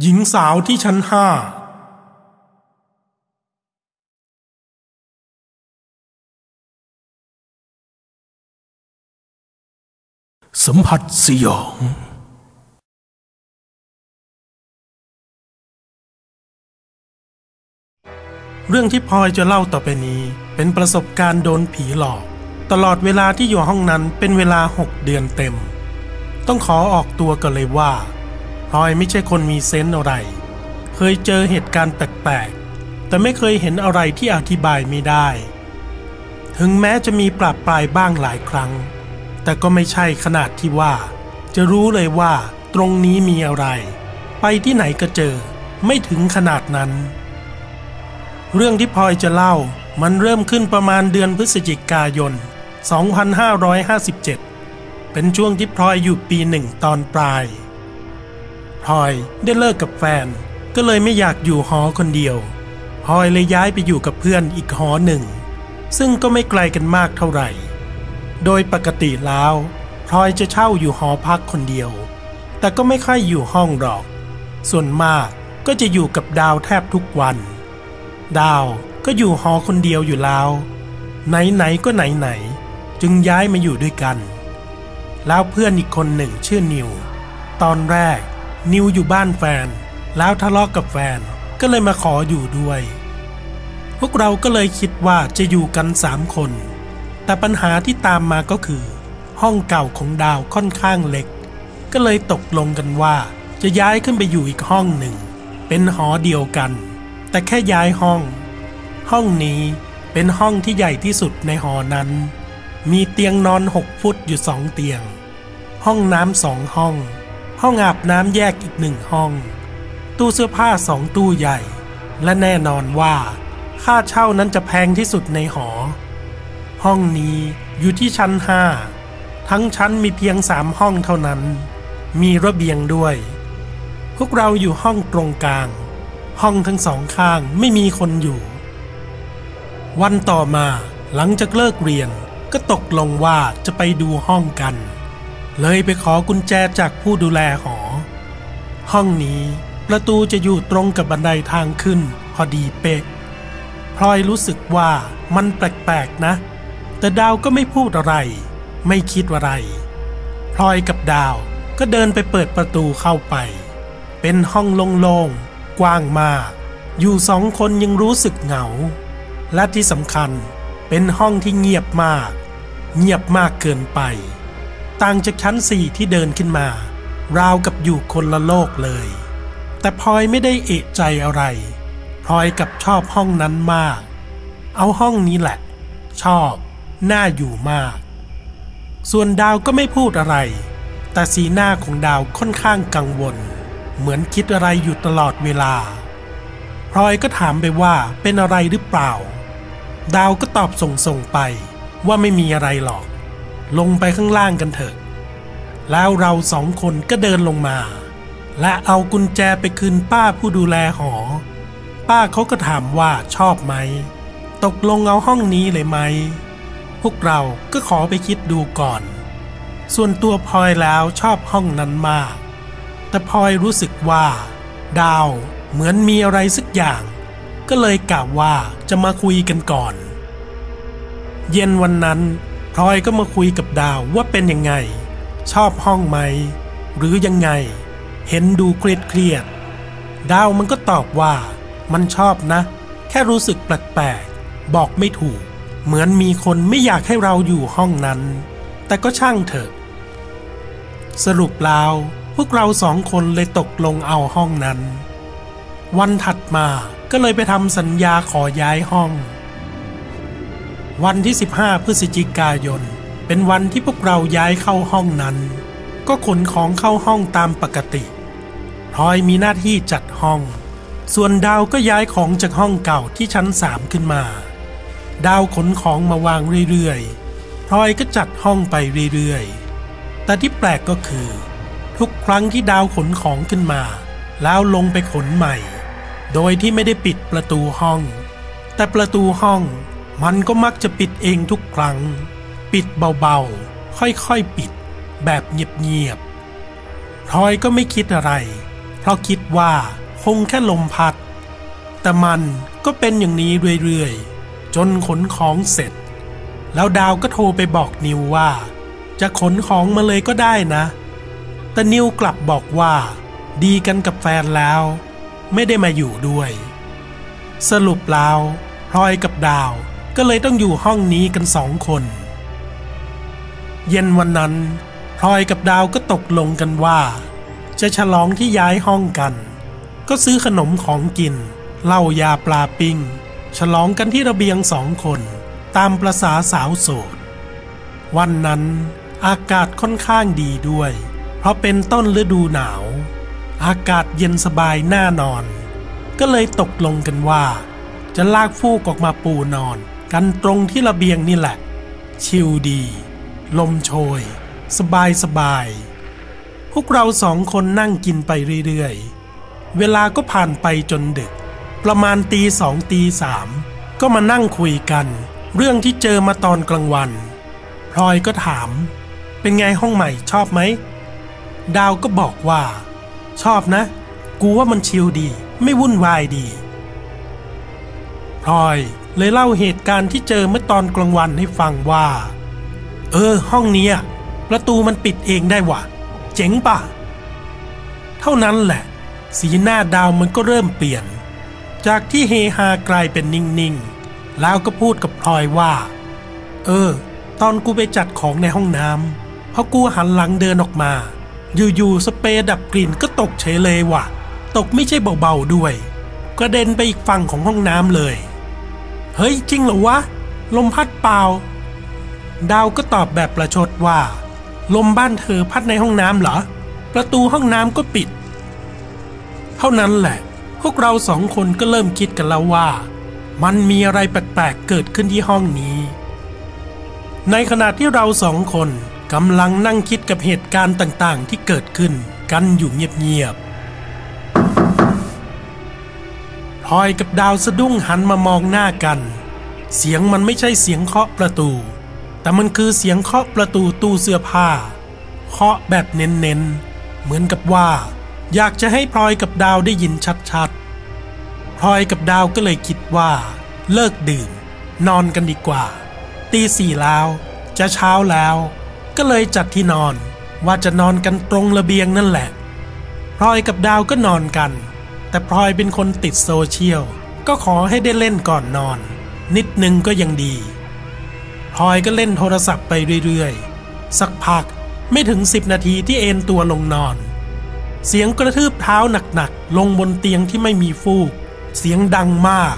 หญิงสาวที่ชั้นห้าสัมผัสสยอง เรื่องที่พลอยจะเล่าต่อไปนี้เป็นประสบการณ์โดนผีหลอก ตลอดเวลาที่อยู่ห้องนั้นเป็นเวลาหกเดือนเต็ม ต้องขอออกตัวกันเลยว่า พลอยไม่ใช่คนมีเซนส์อะไร เคยเจอเหตุการณ์แปลกๆ แต่ไม่เคยเห็นอะไรที่อธิบายไม่ได้ ถึงแม้จะมีปรับปลายบ้างหลายครั้ง แต่ก็ไม่ใช่ขนาดที่ว่า จะรู้เลยว่าตรงนี้มีอะไร ไปที่ไหนก็เจอ ไม่ถึงขนาดนั้น เรื่องที่พลอยจะเล่ามันเริ่มขึ้นประมาณเดือนพฤศจิกายน 2557 เป็นช่วงที่พลอยอยู่ปีหนึ่งตอนปลาย พลอยได้เลิกกับแฟน ก็เลยไม่อยากอยู่หอคนเดียวพลอยเลยย้ายไปอยู่กับเพื่อนอีกหอหนึ่ง ซึ่งก็ไม่ไกลกันมากเท่าไหร่ โดยปกติแล้วพลอยจะเช่าอยู่หอพักคนเดียว แต่ก็ไม่ค่อยอยู่ห้องหรอก ส่วนมากก็จะอยู่กับดาวแทบทุกวัน ดาวก็อยู่หอคนเดียวอยู่แล้ว ไหนๆก็ไหนๆจึงย้ายมาอยู่ด้วยกัน แล้วเพื่อนอีกคนหนึ่งชื่อนิว ตอนแรก นิวอยู่บ้านแฟน แล้วทะเลาะกกับแฟนก็เลยมาขออยู่ด้วย พวกเราก็เลยคิดว่าจะอยู่กันสามคน แต่ปัญหาที่ตามมาก็คือ ห้องเก่าของดาวค่อนข้างเล็ก ก็เลยตกลงกันว่าจะย้ายขึ้นไปอยู่อีกห้องหนึ่ง เป็นหอเดียวกัน แต่แค่ย้ายห้อง ห้องนี้เป็นห้องที่ใหญ่ที่สุดในหอนั้น มีเตียงนอนหกฟุตอยู่สองเตียง ห้องน้ำสองห้อง ห้องอาบน้ำแยกอีกหนึ่งห้อง ตู้เสื้อผ้าสองตู้ใหญ่ และแน่นอนว่า ค่าเช่านั้นจะแพงที่สุดในหอ ห้องนี้อยู่ที่ชั้นห้าทั้งชั้นมีเพียงสามห้องเท่านั้น มีระเบียงด้วย พวกเราอยู่ห้องตรงกลาง ห้องทั้งสองข้างไม่มีคนอยู่ วันต่อมาหลังจากเลิกเรียนก็ตกลงว่าจะไปดูห้องกัน เลยไปขอกุญแจจากผู้ดูแลหอ ห้องนี้ประตูจะอยู่ตรงกับบันไดทางขึ้น พอดีเป๊ะพลอยรู้สึกว่ามันแปลกๆนะ แต่ดาวก็ไม่พูดอะไร ไม่คิดอะไรพลอยกับดาวก็เดินไปเปิดประตูเข้าไป เป็นห้องโล่งๆ กว้างมาก อยู่สองคนยังรู้สึกเหงา และที่สำคัญเป็นห้องที่เงียบมาก เงียบมากเกินไป ต่างจากชั้นสี่ที่เดินขึ้นมา ราวกับอยู่คนละโลกเลย แต่พลอยไม่ได้เอะใจอะไรพลอยกับชอบห้องนั้นมาก เอาห้องนี้แหละ ชอบ น่าอยู่มาก ส่วนดาวก็ไม่พูดอะไร แต่สีหน้าของดาวค่อนข้างกังวล เหมือนคิดอะไรอยู่ตลอดเวลาพลอยก็ถามไปว่าเป็นอะไรหรือเปล่า ดาวก็ตอบส่งๆไปว่าไม่มีอะไรหรอก ลงไปข้างล่างกันเถอะ แล้วเราสองคนก็เดินลงมา และเอากุญแจไปคืนป้าผู้ดูแลหอ ป้าเขาก็ถามว่าชอบไหม ตกลงเอาห้องนี้เลยไหม พวกเราก็ขอไปคิดดูก่อน ส่วนตัวพลอยแล้วชอบห้องนั้นมาก แต่พลอยรู้สึกว่า ดาวเหมือนมีอะไรสักอย่าง ก็เลยกล่าวว่าจะมาคุยกันก่อน เย็นวันนั้น ลอยก็มาคุยกับดาวว่าเป็นยังไง ชอบห้องไหม หรือยังไง เห็นดูเครียดเครียดดาวมันก็ตอบว่า มันชอบนะ แค่รู้สึกแปลกๆบอกไม่ถูก เหมือนมีคนไม่อยากให้เราอยู่ห้องนั้น แต่ก็ช่างเถอะ สรุปแล้วพวกเราสองคนเลยตกลงเอาห้องนั้น วันถัดมาก็เลยไปทำสัญญาขอย้ายห้อง วันที่ 15 พฤศจิกายน เป็นวันที่พวกเราย้ายเข้าห้องนั้น ก็ขนของเข้าห้องตามปกติพลอยมีหน้าที่จัดห้อง ส่วนดาวก็ย้ายของจากห้องเก่าที่ชั้นสามขึ้นมา ดาวขนของมาวางเรื่อยๆพลอยก็จัดห้องไปเรื่อยๆ แต่ที่แปลกก็คือ ทุกครั้งที่ดาวขนของขึ้นมา แล้วลงไปขนใหม่ โดยที่ไม่ได้ปิดประตูห้อง แต่ประตูห้อง มันก็มักจะปิดเองทุกครั้ง ปิดเบาๆ ค่อยๆปิด แบบเงียบๆพลอยก็ไม่คิดอะไร เพราะคิดว่าคงแค่ลมพัด แต่มันก็เป็นอย่างนี้เรื่อยๆ จนขนของเสร็จ แล้วดาวก็โทรไปบอกนิวว่า จะขนของมาเลยก็ได้นะ แต่นิวกลับบอกว่า ดีกันกับแฟนแล้ว ไม่ได้มาอยู่ด้วย สรุปแล้วพลอยกับดาว ก็เลยต้องอยู่ห้องนี้กันสองคน เย็นวันนั้นพลอยกับดาวก็ตกลงกันว่า จะฉลองที่ย้ายห้องกัน ก็ซื้อขนมของกินเหล้ายาปลาปิ้ง ฉลองกันที่ระเบียงสองคน ตามประษาสาวโสด วันนั้นอากาศค่อนข้างดีด้วย เพราะเป็นต้นฤดูหนาว อากาศเย็นสบายน่านอน ก็เลยตกลงกันว่า จะลากฟูกออกมาปูนอน กันตรงที่ระเบียงนี่แหละ ชิลดี ลมโชย สบายสบาย พวกเราสองคนนั่งกินไปเรื่อยๆ เวลาก็ผ่านไปจนดึก ประมาณตีสองตีสามก็มานั่งคุยกัน เรื่องที่เจอมาตอนกลางวันพลอยก็ถาม เป็นไงห้องใหม่ชอบไหม ดาวก็บอกว่า ชอบนะ กูว่ามันชิลดี ไม่วุ่นวายดี พลอย เลยเล่าเหตุการณ์ที่เจอเมื่อตอนกลางวันให้ฟังว่า เออ ห้องเนี้ยประตูมันปิดเองได้วะเจ๋งป่ะ เท่านั้นแหละ สีหน้าดาวมันก็เริ่มเปลี่ยน จากที่เฮฮากลายเป็นนิ่งๆ แล้วก็พูดกับพลอยว่า เออ ตอนกูไปจัดของในห้องน้ำพอกูหันหลังเดินออกมา อยู่ๆสเปรย์ดับกลิ่นก็ตกเฉยเลยว่ะ ตกไม่ใช่เบาๆด้วย กระเด็นไปอีกฝั่งของห้องน้ำเลย เฮ้ยจริงเหรอวะ ลมพัดเปล่า ดาวก็ตอบแบบประชดว่า ลมบ้านเธอพัดในห้องน้ำเหรอ ประตูห้องน้ำก็ปิด เท่านั้นแหละ พวกเราสองคนก็เริ่มคิดกันแล้วว่า มันมีอะไรแปลกๆเกิดขึ้นที่ห้องนี้ ในขณะที่เราสองคนกำลังนั่งคิดกับเหตุการณ์ต่างๆ ที่เกิดขึ้นกันอยู่เงียบๆ พลอยกับดาวสะดุ้งหันมามองหน้ากัน เสียงมันไม่ใช่เสียงเคาะประตู แต่มันคือเสียงเคาะประตูตู้เสื้อผ้า เคาะแบบเน้นๆ เหมือนกับว่า อยากจะให้พลอยกับดาวได้ยินชัดๆ พลอยกับดาวก็เลยคิดว่า เลิกดื่ม นอนกันดีกว่า ตีสี่แล้ว จะเช้าแล้ว ก็เลยจัดที่นอนว่าจะนอนกันตรงระเบียงนั่นแหละพลอยกับดาวก็นอนกัน แต่พลอยเป็นคนติดโซเชียล ก็ขอให้ได้เล่นก่อนนอน นิดนึงก็ยังดีพลอยก็เล่นโทรศัพท์ไปเรื่อยๆ สักพักไม่ถึงสิบนาทีที่เอนตัวลงนอน เสียงกระทืบเท้าหนักๆ ลงบนเตียงที่ไม่มีฟูก เสียงดังมาก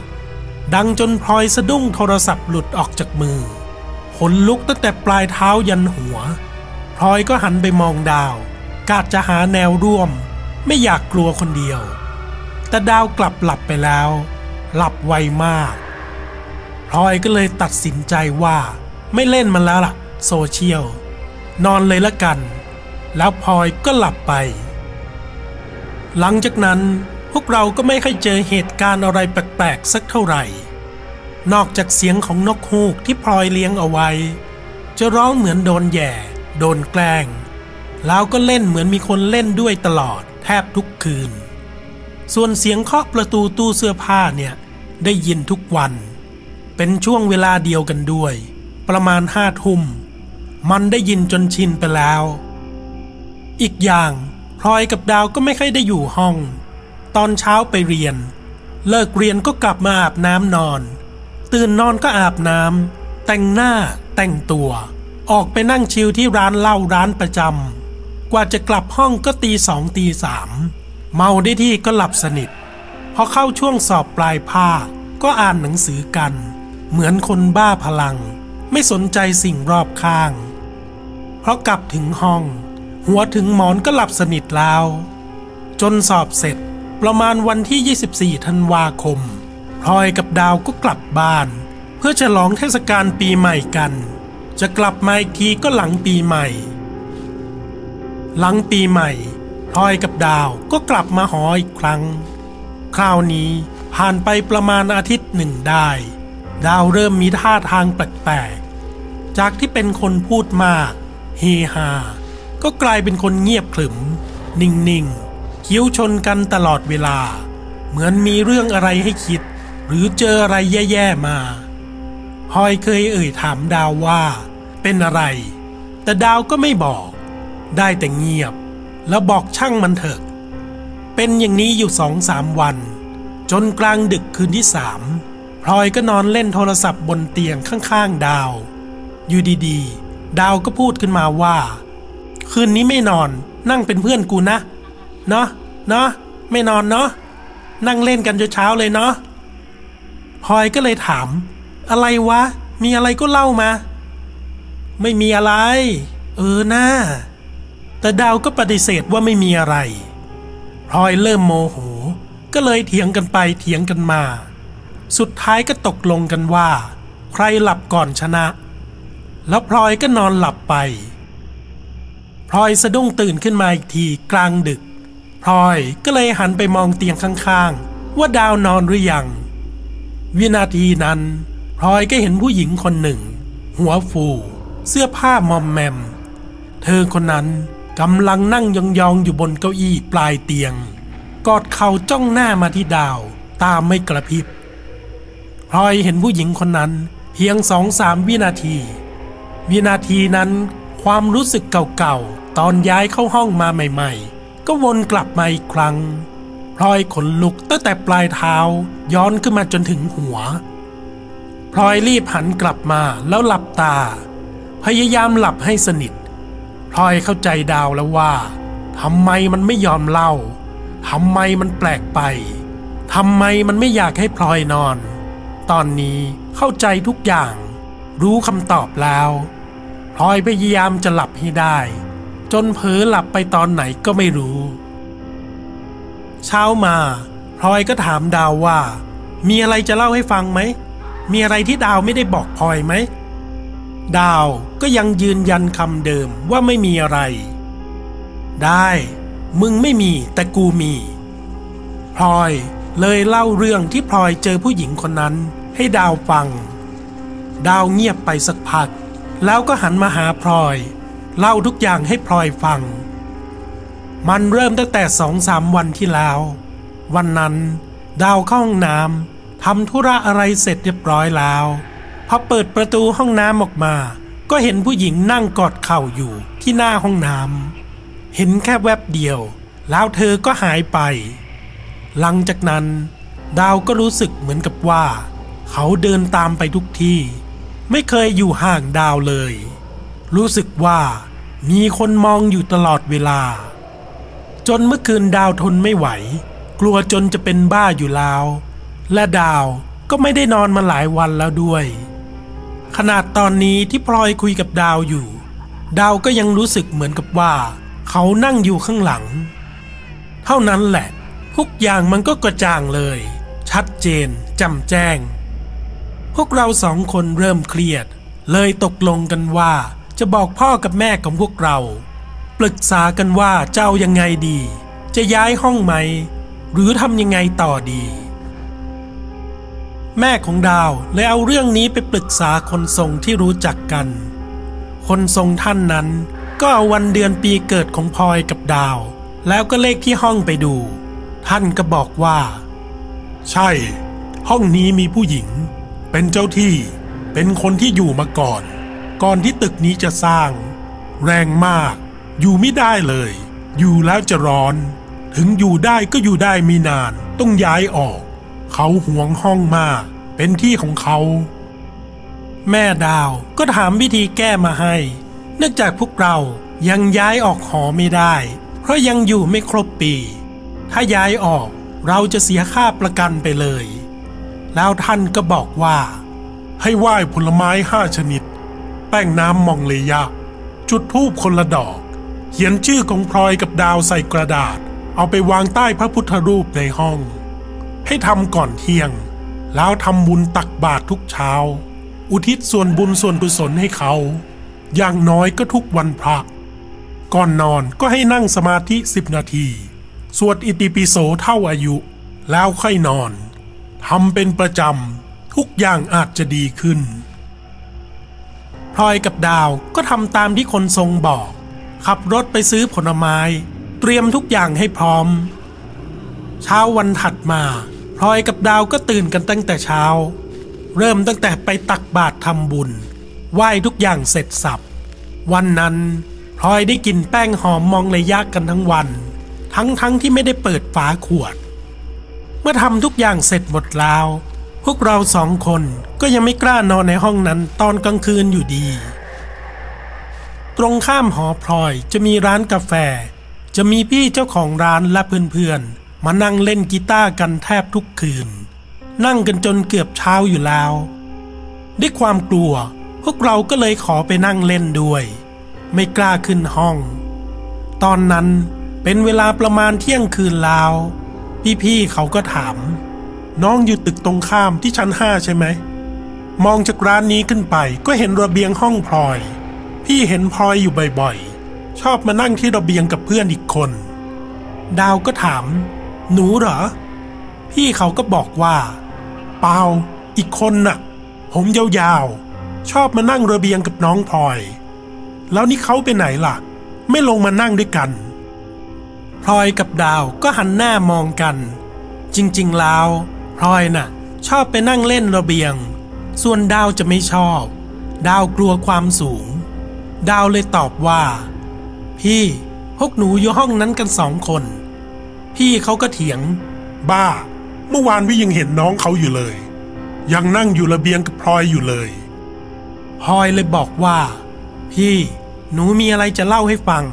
ดังจนพลอยสะดุ้งโทรศัพท์หลุดออกจากมือขนลุกตั้งแต่ปลายเท้ายันหัวพลอยก็หันไปมองดาว กาดจะหาแนวร่วม ไม่อยากกลัวคนเดียว แต่ดาวกลับหลับไปแล้ว หลับไวมากพลอยก็เลยตัดสินใจว่าไม่เล่นมันแล้วล่ะ โซเชียล นอนเลยละกัน แล้วพลอยก็หลับไป หลังจากนั้นพวกเราก็ไม่ค่อยเจอเหตุการณ์อะไรแปลกๆสักเท่าไหร่ นอกจากเสียงของนกฮูกที่พลอยเลี้ยงเอาไว้ จะร้องเหมือนโดนแย่ โดนแกล้ง แล้วก็เล่นเหมือนมีคนเล่นด้วยตลอดแทบทุกคืน ส่วนเสียงเคาะประตูตู้เสื้อผ้าเนี่ยได้ยินทุกวัน เป็นช่วงเวลาเดียวกันด้วย ประมาณห้าทุ่ม มันได้ยินจนชินไปแล้ว อีกอย่างพลอยกับดาวก็ไม่ค่อยได้อยู่ห้อง ตอนเช้าไปเรียน เลิกเรียนก็กลับมาอาบน้ำนอน ตื่นนอนก็อาบน้ำแต่งหน้าแต่งตัว ออกไปนั่งชิลที่ร้านเหล้าร้านประจำกว่าจะกลับห้องก็ตีสองตีสาม เมาได้ที่ก็หลับสนิท พอเข้าช่วงสอบปลายภาคก็อ่านหนังสือกัน เหมือนคนบ้าพลัง ไม่สนใจสิ่งรอบข้าง เพราะกลับถึงห้อง หัวถึงหมอนก็หลับสนิทแล้ว จนสอบเสร็จประมาณวันที่ 24 ธันวาคมพลอยกับดาวก็กลับบ้าน เพื่อฉลองเทศกาลปีใหม่กัน จะกลับมาอีกทีก็หลังปีใหม่ หลังปีใหม่ พลอยกับดาวก็กลับมาหออีกครั้ง คราวนี้ผ่านไปประมาณอาทิตย์หนึ่งได้ ดาวเริ่มมีท่าทางแปลกๆ จากที่เป็นคนพูดมากเฮฮาก็กลายเป็นคนเงียบขรึม นิ่งๆคิ้วชนกันตลอดเวลา เหมือนมีเรื่องอะไรให้คิด หรือเจออะไรแย่ๆมาพลอยเคยเอ่ยถามดาวว่า เป็นอะไร แต่ดาวก็ไม่บอก ได้แต่เงียบ แล้วบอกช่างมันเถอะ เป็นอย่างนี้อยู่สองสามวัน จนกลางดึกคืนที่สามพลอยก็นอนเล่นโทรศัพท์บนเตียงข้างๆดาว อยู่ดีๆ ดาวก็พูดขึ้นมาว่า คืนนี้ไม่นอนนั่งเป็นเพื่อนกูนะ เนาะเนาะไม่นอนเนาะนั่งเล่นกันจนเช้าเลยเนาะพลอยก็เลยถาม อะไรวะ มีอะไรก็เล่ามา ไม่มีอะไร เออหน้า แต่ดาวก็ปฏิเสธว่าไม่มีอะไรพลอยเริ่มโมโห ก็เลยเถียงกันไปเถียงกันมา สุดท้ายก็ตกลงกันว่า ใครหลับก่อนชนะ แล้วพลอยก็นอนหลับไปพลอยสะดุ้งตื่นขึ้นมาอีกทีกลางดึกพลอยก็เลยหันไปมองเตียงข้างๆ ว่าดาวนอนหรือยัง วินาทีนั้นพลอยก็เห็นผู้หญิงคนหนึ่ง หัวฟู เสื้อผ้ามอมแมม เธอคนนั้น กำลังนั่งยองๆอยู่บนเก้าอี้ปลายเตียง กอดเข่าจ้องหน้ามาที่ดาว ตามไม่กระพริบพลอยเห็นผู้หญิงคนนั้นเพียงสองสามวินาที วินาทีนั้นความรู้สึกเก่าๆ ตอนย้ายเข้าห้องมาใหม่ๆ ก็วนกลับมาอีกครั้งพลอยขนลุกตั้งแต่ปลายเท้าย้อนขึ้นมาจนถึงหัวพลอยรีบหันกลับมาแล้วหลับตา พยายามหลับให้สนิท พลอยเข้าใจดาวแล้วว่าทำไมมันไม่ยอมเล่าทำไมมันแปลกไปทำไมมันไม่อยากให้พลอยนอน ตอนนี้เข้าใจทุกอย่าง รู้คำตอบแล้วพลอยพยายามจะหลับให้ได้ จนเผลอหลับไปตอนไหนก็ไม่รู้ เช้ามาพลอยก็ถามดาวว่า มีอะไรจะเล่าให้ฟังไหม มีอะไรที่ดาวไม่ได้บอกพลอยไหม ดาวก็ยังยืนยันคำเดิมว่าไม่มีอะไร ได้ มึงไม่มีแต่กูมีพลอยเลยเล่าเรื่องที่พลอยเจอผู้หญิงคนนั้นให้ดาวฟัง ดาวเงียบไปสักพัก แล้วก็หันมาหาพลอย เล่าทุกอย่างให้พลอยฟัง มันเริ่มตั้งแต่สองสามวันที่แล้ว วันนั้น ดาวเข้าห้องน้ำทำธุระอะไรเสร็จเรียบร้อยแล้ว อเปิดประตูห้องน้ำออกมา ก็เห็นผู้หญิงนั่งกอดเข่าอยู่ที่หน้าห้องน้ำเห็นแค่แวบเดียว แล้วเธอก็หายไป หลังจากนั้น ดาวก็รู้สึกเหมือนกับว่า เขาเดินตามไปทุกที่ ไม่เคยอยู่ห่างดาวเลย รู้สึกว่ามีคนมองอยู่ตลอดเวลา จนเมื่อคืนดาวทนไม่ไหว กลัวจนจะเป็นบ้าอยู่แล้ว และดาวก็ไม่ได้นอนมาหลายวันแล้วด้วย ขนาดตอนนี้ที่พลอยคุยกับดาวอยู่ ดาวก็ยังรู้สึกเหมือนกับว่า เขานั่งอยู่ข้างหลัง เท่านั้นแหละ ทุกอย่างมันก็กระจ่างเลย ชัดเจนจำแจ้ง พวกเราสองคนเริ่มเครียด เลยตกลงกันว่าจะบอกพ่อกับแม่ของพวกเรา ปรึกษากันว่าเจ้ายังไงดี จะย้ายห้องไหม หรือทำยังไงต่อดี แม่ของดาวเลยเอาเรื่องนี้ไปปรึกษาคนทรงที่รู้จักกัน คนทรงท่านนั้นก็เอาวันเดือนปีเกิดของพลอยกับดาว แล้วก็เลขที่ห้องไปดู ท่านก็บอกว่า ใช่ ห้องนี้มีผู้หญิง เป็นเจ้าที่เป็นคนที่อยู่มาก่อน ก่อนที่ตึกนี้จะสร้าง แรงมาก อยู่ไม่ได้เลย อยู่แล้วจะร้อน ถึงอยู่ได้ก็อยู่ได้มีนาน ต้องย้ายออก เขาห่วงห้องมาก เป็นที่ของเขา แม่ดาวก็ถามวิธีแก้มาให้ เนื่องจากพวกเรายังย้ายออกหอไม่ได้ เพราะยังอยู่ไม่ครบปี ถ้าย้ายออกเราจะเสียค่าประกันไปเลย แล้วท่านก็บอกว่า ให้ไหว้ผลไม้ห้าชนิด แป้งน้ำมองเลยะจุดธูปคนละดอก เขียนชื่อของพลอยกับดาวใส่กระดาษ เอาไปวางใต้พระพุทธรูปในห้อง ให้ทำก่อนเที่ยง แล้วทำบุญตักบาตรทุกเช้า อุทิศส่วนบุญส่วนกุศลให้เขา อย่างน้อยก็ทุกวันพระ ก่อนนอนก็ให้นั่งสมาธิสิบนาที สวดอิติปิโสเท่าอายุ แล้วค่อยนอนทำเป็นประจำทุกอย่างอาจจะดีขึ้นพลอยกับดาวก็ทำตามที่คนทรงบอก ขับรถไปซื้อผลไม้ เตรียมทุกอย่างให้พร้อม เช้าวันถัดมาพลอยกับดาวก็ตื่นกันตั้งแต่เช้า เริ่มตั้งแต่ไปตักบาตรทำบุญ ไหว้ทุกอย่างเสร็จสับ วันนั้นพลอยได้กินแป้งหอมมองเลยยากกันทั้งวัน ทั้งๆทที่ไม่ได้เปิดฝาขวด เมื่อทำทุกอย่างเสร็จหมดแล้ว พวกเราสองคนก็ยังไม่กล้านอนในห้องนั้นตอนกลางคืนอยู่ดี ตรงข้ามหอพลอยจะมีร้านกาแฟ จะมีพี่เจ้าของร้านและเพื่อนๆ มานั่งเล่นกีตาร์กันแทบทุกคืน นั่งกันจนเกือบเช้าอยู่แล้ว ด้วยความกลัว พวกเราก็เลยขอไปนั่งเล่นด้วย ไม่กล้าขึ้นห้อง ตอนนั้นเป็นเวลาประมาณเที่ยงคืนแล้ว พี่ๆเขาก็ถาม น้องอยู่ตึกตรงข้ามที่ชั้นห้าใช่ไหม มองจากร้านนี้ขึ้นไปก็เห็นระเบียงห้องพลอย พี่เห็นพลอยอยู่บ่อยๆ ชอบมานั่งที่ระเบียงกับเพื่อนอีกคน ดาวก็ถาม หนูเหรอ พี่เขาก็บอกว่า เปล่า อีกคนน่ะ ผมยาวๆ ชอบมานั่งระเบียงกับน้องพลอย แล้วนี่เขาไปไหนล่ะ ไม่ลงมานั่งด้วยกันพลอยกับดาวก็หันหน้ามองกัน จริงๆแล้วพลอยน่ะ ชอบไปนั่งเล่นระเบียง ส่วนดาวจะไม่ชอบ ดาวกลัวความสูง ดาวเลยตอบว่า พี่พวกหนูอยู่ห้องนั้นกันสองคน พี่เขาก็เถียง บ้า เมื่อวานพี่ยังเห็นน้องเขาอยู่เลย ยังนั่งอยู่ระเบียงกับพลอยอยู่เลยพลอยเลยบอกว่า พี่หนูมีอะไรจะเล่าให้ฟัง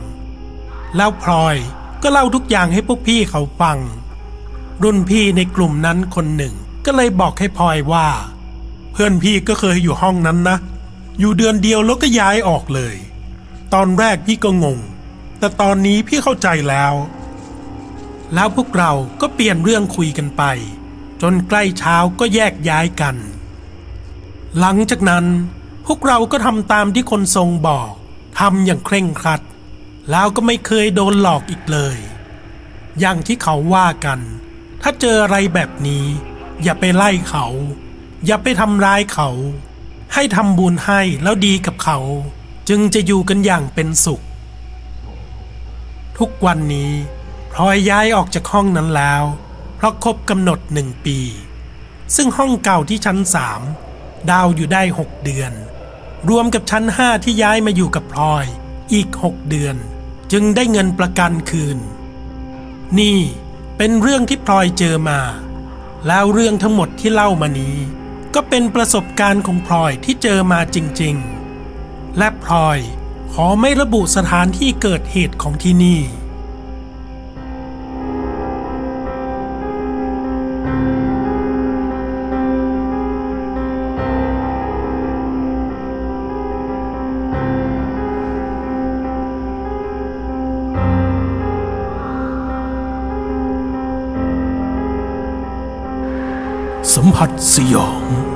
แล้วพลอยก็เล่าทุกอย่างให้พวกพี่เขาฟัง รุ่นพี่ในกลุ่มนั้นคนหนึ่งก็เลยบอกให้พลอยว่า เพื่อนพี่ก็เคยอยู่ห้องนั้นนะ อยู่เดือนเดียวแล้วก็ย้ายออกเลย ตอนแรกพี่ก็งง แต่ตอนนี้พี่เข้าใจแล้ว แล้วพวกเราก็เปลี่ยนเรื่องคุยกันไป จนใกล้เช้าก็แยกย้ายกัน หลังจากนั้นพวกเราก็ทำตามที่คนทรงบอกทำอย่างเคร่งครัด แล้วก็ไม่เคยโดนหลอกอีกเลย อย่างที่เขาว่ากัน ถ้าเจออะไรแบบนี้ อย่าไปไล่เขา อย่าไปทำร้ายเขา ให้ทำบุญให้แล้วดีกับเขา จึงจะอยู่กันอย่างเป็นสุข ทุกวันนี้ ลอยย้ายออกจากห้องนั้นแล้ว เพราะครบกำหนดหนึ่งปี ซึ่งห้องเก่าที่ชั้นสามดาวอยู่ได้หกเดือน รวมกับชั้นห้าที่ย้ายมาอยู่กับพลอยอีกหกเดือน จึงได้เงินประกันคืน นี่เป็นเรื่องที่พลอยเจอมา แล้วเรื่องทั้งหมดที่เล่ามานี้ ก็เป็นประสบการณ์ของพลอยที่เจอมาจริงๆ และพลอยขอไม่ระบุสถานที่เกิดเหตุของที่นี่ ah